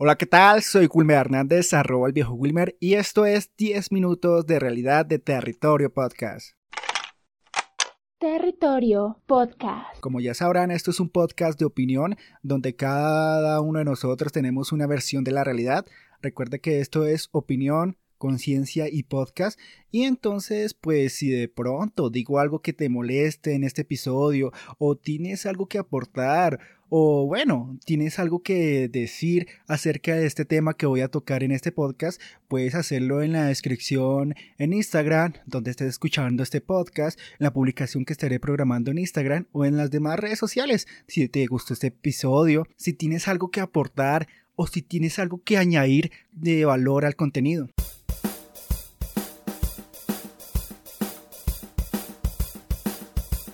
Hola, ¿qué tal? Soy Wilmer Hernández, arroba el viejo Wilmer, y esto es 10 minutos de realidad de Territorio Podcast. Territorio Podcast. Como ya sabrán, esto es un podcast de opinión donde cada uno de nosotros tenemos una versión de la realidad. Recuerde que esto es opinión, conciencia y podcast. Y entonces, pues si de pronto digo algo que te moleste en este episodio o tienes algo que aportar o bueno, tienes algo que decir acerca de este tema que voy a tocar en este podcast, puedes hacerlo en la descripción en Instagram, donde estés escuchando este podcast, en la publicación que estaré programando en Instagram o en las demás redes sociales. Si te gustó este episodio, si tienes algo que aportar o si tienes algo que añadir de valor al contenido.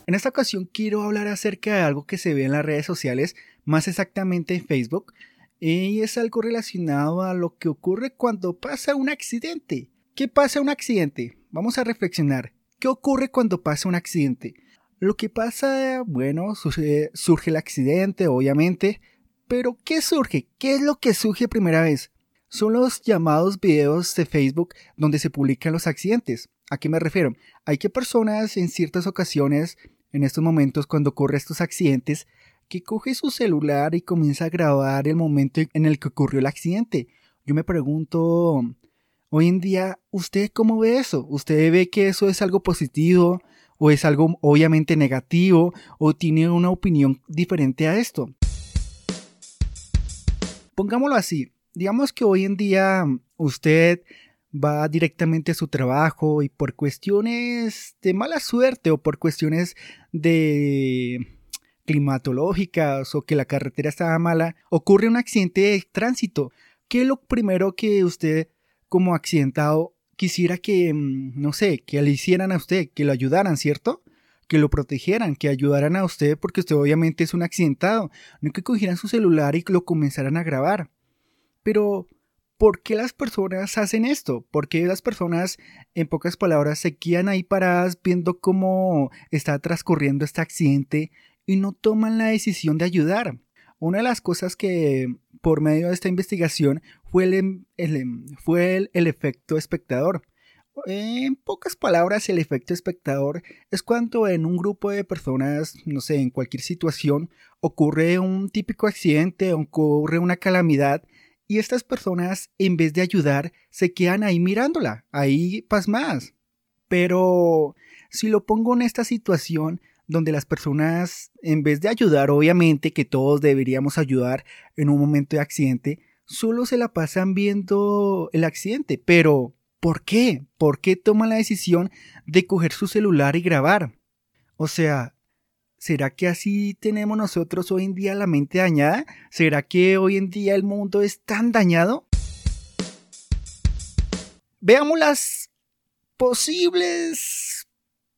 En esta ocasión quiero hablar acerca de algo que se ve en las redes sociales, más exactamente en Facebook, y es algo relacionado a lo que ocurre cuando pasa un accidente. ¿Qué pasa un accidente? Vamos a reflexionar. ¿Qué ocurre cuando pasa un accidente? Lo que pasa, bueno, surge, surge el accidente, obviamente, pero ¿qué surge? ¿Qué es lo que surge primera vez? Son los llamados videos de Facebook donde se publican los accidentes. ¿A qué me refiero? Hay que personas en ciertas ocasiones en estos momentos cuando ocurre estos accidentes que coge su celular y comienza a grabar el momento en el que ocurrió el accidente. Yo me pregunto, hoy en día, ¿usted cómo ve eso? ¿Usted ve que eso es algo positivo o es algo obviamente negativo o tiene una opinión diferente a esto? Pongámoslo así, digamos que hoy en día usted va directamente a su trabajo y por cuestiones de mala suerte o por cuestiones de climatológicas o que la carretera estaba mala, ocurre un accidente de tránsito. ¿Qué es lo primero que usted como accidentado quisiera que, mm, no sé, que le hicieran a usted, que lo ayudaran, ¿cierto? Que lo protegieran, que ayudaran a usted porque usted obviamente es un accidentado, no que cogieran su celular y lo comenzaran a grabar. Pero ¿Por qué las personas hacen esto? ¿Por qué las personas, en pocas palabras, se quedan ahí paradas viendo cómo está transcurriendo este accidente y no toman la decisión de ayudar? Una de las cosas que por medio de esta investigación fue el, em, em, fue el, efecto espectador. En pocas palabras, el efecto espectador es cuando en un grupo de personas, no sé, en cualquier situación, ocurre un típico accidente, ocurre una calamidad y estas personas, en vez de ayudar, se quedan ahí mirándola, ahí pasmadas. Pero si lo pongo en esta situación donde las personas, en vez de ayudar, obviamente que todos deberíamos ayudar en un momento de accidente, solo se la pasan viendo el accidente. Pero, ¿por qué? ¿Por qué toman la decisión de coger su celular y grabar? O sea, ¿Será que así tenemos nosotros hoy en día la mente dañada? ¿Será que hoy en día el mundo es tan dañado? Veamos las posibles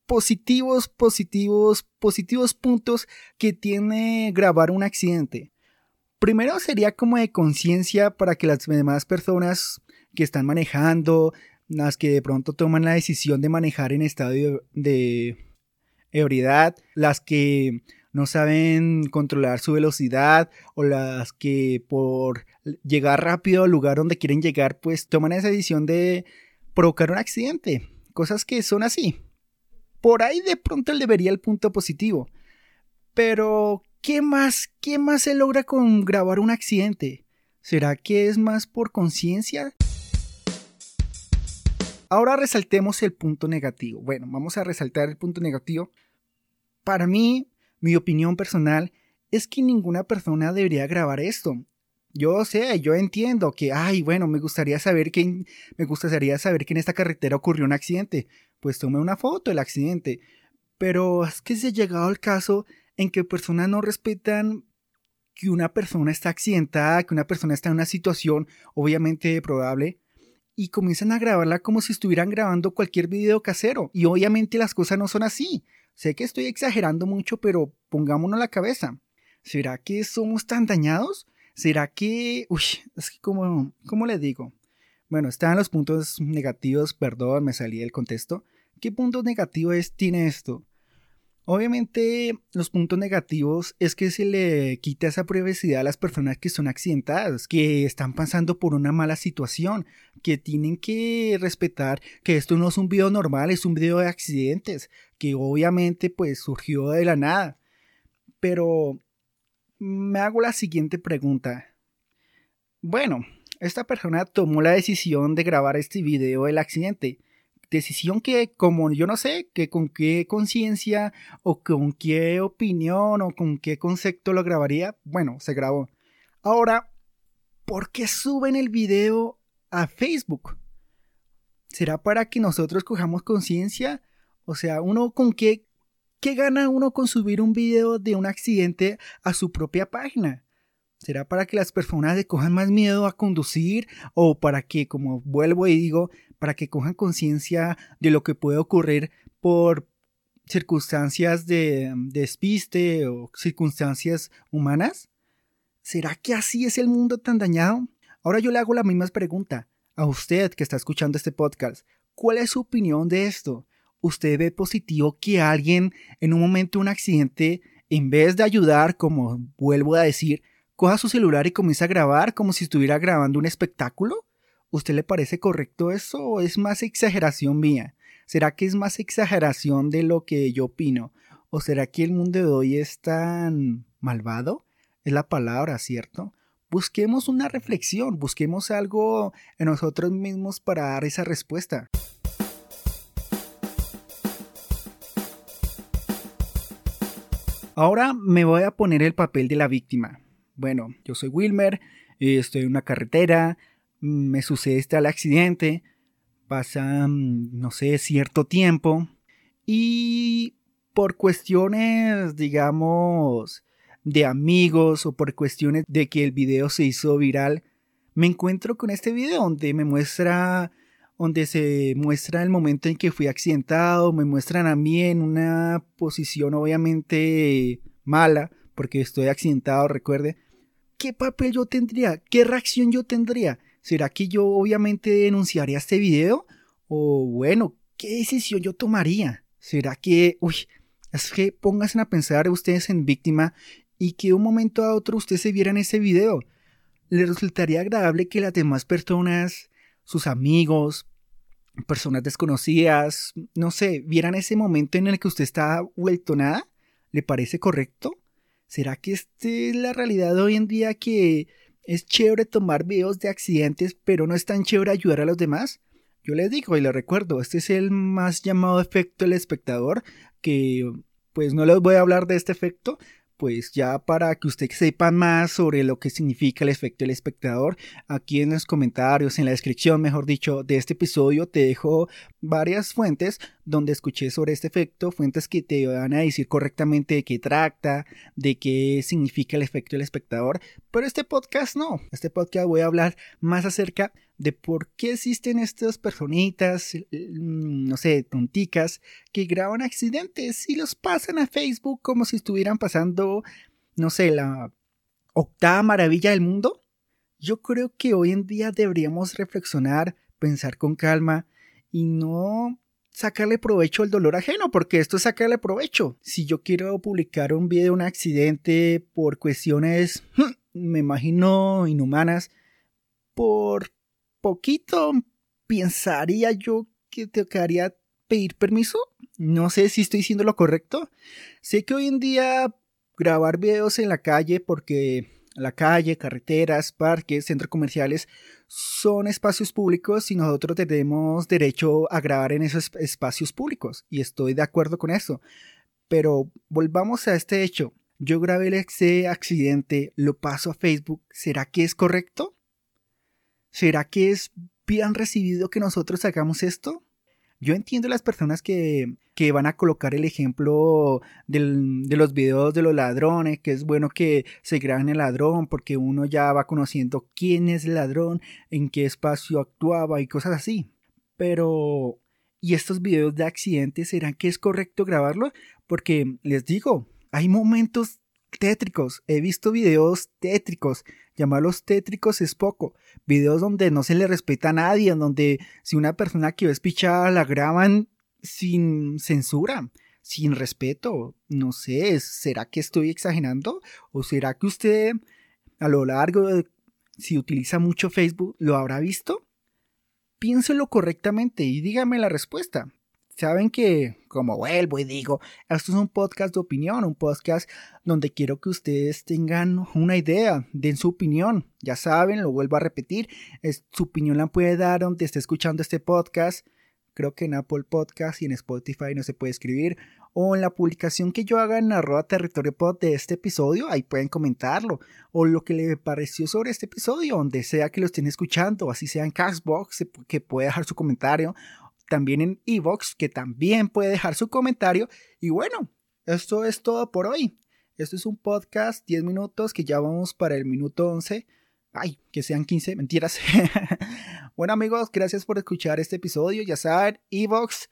positivos, positivos, positivos puntos que tiene grabar un accidente. Primero sería como de conciencia para que las demás personas que están manejando, las que de pronto toman la decisión de manejar en estado de, ebriedad, las que no saben controlar su velocidad o las que por llegar rápido al lugar donde quieren llegar pues toman esa decisión de provocar un accidente. Cosas que son así. Por ahí de pronto le debería el punto positivo. Pero, ¿qué más? ¿Qué más se logra con grabar un accidente? ¿Será que es más por conciencia? Ahora resaltemos el punto negativo. Bueno, vamos a resaltar el punto negativo. Para mí, mi opinión personal es que ninguna persona debería grabar esto. Yo sé, yo entiendo que, ay, bueno, me gustaría saber que me gustaría saber que en esta carretera ocurrió un accidente. Pues tome una foto del accidente. Pero es que se ha llegado al caso en que personas no respetan que una persona está accidentada, que una persona está en una situación obviamente probable y comienzan a grabarla como si estuvieran grabando cualquier video casero. Y obviamente las cosas no son así. Sé que estoy exagerando mucho, pero pongámonos la cabeza. ¿Será que somos tan dañados? ¿Será que... Uy, es que como... ¿Cómo le digo? Bueno, están los puntos negativos, perdón, me salí del contexto. ¿Qué puntos negativos tiene esto? Obviamente los puntos negativos es que se le quita esa privacidad a las personas que son accidentadas, que están pasando por una mala situación, que tienen que respetar que esto no es un video normal, es un video de accidentes, que obviamente pues surgió de la nada. Pero me hago la siguiente pregunta. Bueno, esta persona tomó la decisión de grabar este video del accidente decisión que como yo no sé, que con qué conciencia o con qué opinión o con qué concepto lo grabaría, bueno, se grabó. Ahora, ¿por qué suben el video a Facebook? ¿Será para que nosotros cojamos conciencia? O sea, uno con qué, qué gana uno con subir un video de un accidente a su propia página? ¿Será para que las personas le cojan más miedo a conducir o para que, como vuelvo y digo, para que cojan conciencia de lo que puede ocurrir por circunstancias de, despiste o circunstancias humanas? ¿Será que así es el mundo tan dañado? Ahora yo le hago la misma pregunta a usted que está escuchando este podcast. ¿Cuál es su opinión de esto? ¿Usted ve positivo que alguien en un momento un accidente, en vez de ayudar, como vuelvo a decir, coja su celular y comienza a grabar como si estuviera grabando un espectáculo? ¿Usted le parece correcto eso o es más exageración mía? ¿Será que es más exageración de lo que yo opino? ¿O será que el mundo de hoy es tan malvado? Es la palabra, ¿cierto? Busquemos una reflexión, busquemos algo en nosotros mismos para dar esa respuesta. Ahora me voy a poner el papel de la víctima. Bueno, yo soy Wilmer, estoy en una carretera, me sucede este accidente, pasa, mm, no sé, cierto tiempo y por cuestiones, digamos, de amigos o por cuestiones de que el video se hizo viral, me encuentro con este video donde me muestra donde se muestra el momento en que fui accidentado, me muestran a mí en una posición obviamente mala, porque estoy accidentado, recuerde. ¿Qué papel yo tendría? ¿Qué reacción yo tendría? ¿Será que yo obviamente denunciaría este video? O bueno, ¿qué decisión yo tomaría? ¿Será que, uy, es que pónganse a pensar ustedes en víctima y que de un momento a otro ustedes se vieran ese video? ¿Le resultaría agradable que las demás personas, sus amigos, personas desconocidas, no sé, vieran ese momento en el que usted está vuelto nada? ¿Le parece correcto? ¿Será que esta es la realidad hoy en día que es chévere tomar videos de accidentes, pero no es tan chévere ayudar a los demás. Yo les digo y les recuerdo, este es el más llamado efecto del espectador, que pues no les voy a hablar de este efecto, pues ya para que usted sepa más sobre lo que significa el efecto del espectador, aquí en los comentarios, en la descripción, mejor dicho, de este episodio te dejo varias fuentes donde escuché sobre este efecto, fuentes que te van a decir correctamente de qué trata, de qué significa el efecto del espectador, pero este podcast no, este podcast voy a hablar más acerca de por qué existen estas personitas, mm, no sé, tonticas, que graban accidentes y los pasan a Facebook como si estuvieran pasando, no sé, la octava maravilla del mundo. Yo creo que hoy en día deberíamos reflexionar, pensar con calma y no sacarle provecho al dolor ajeno, porque esto es sacarle provecho. Si yo quiero publicar un video de un accidente por cuestiones, me imagino, inhumanas, por poquito pensaría yo que te quedaría pedir permiso. No sé si estoy diciendo lo correcto. Sé que hoy en día grabar videos en la calle porque la calle, carreteras, parques, centros comerciales son espacios públicos y nosotros tenemos derecho a grabar en esos espacios públicos y estoy de acuerdo con eso. Pero volvamos a este hecho. Yo grabé ese accidente, lo paso a Facebook. ¿Será que es correcto? ¿Será que es bien recibido que nosotros hagamos esto? Yo entiendo las personas que, van a colocar el ejemplo de los videos de los ladrones, que es bueno que se graben el ladrón porque uno ya va conociendo quién es el ladrón, en qué espacio actuaba y cosas así. Pero, ¿y estos videos de accidentes serán que es correcto grabarlo? Porque les digo, hay momentos tétricos. He visto videos tétricos. Llamarlos tétricos es poco. Videos donde no se le respeta a nadie, en donde si una persona que es pichada la graban sin censura, sin respeto. No sé, ¿será que estoy exagerando? ¿O será que usted a lo largo de, si utiliza mucho Facebook, lo habrá visto? Piénselo correctamente y dígame la respuesta. Saben que, como vuelvo y digo, esto es un podcast de opinión, un podcast donde quiero que ustedes tengan una idea, den su opinión. Ya saben, lo vuelvo a repetir, su opinión la puede dar donde esté escuchando este podcast. Creo que en Apple Podcast y en Spotify no se puede escribir. O en la publicación que yo haga en arroba territorio pod de este episodio, ahí pueden comentarlo. O lo que le pareció sobre este episodio, donde sea que lo estén escuchando, así sea en Castbox, que puede dejar su comentario también en Evox, que también puede dejar su comentario. Y bueno, esto es todo por hoy. Esto es un podcast 10 minutos que ya vamos para el minuto 11. Ay, que sean 15, mentiras. bueno amigos, gracias por escuchar este episodio. Ya saben, Evox,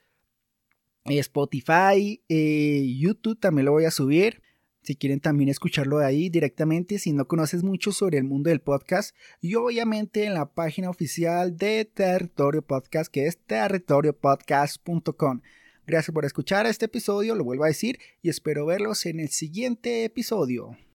Spotify, eh, YouTube también lo voy a subir si quieren también escucharlo de ahí directamente si no conoces mucho sobre el mundo del podcast y obviamente en la página oficial de Territorio Podcast que es territoriopodcast.com. Gracias por escuchar este episodio, lo vuelvo a decir y espero verlos en el siguiente episodio.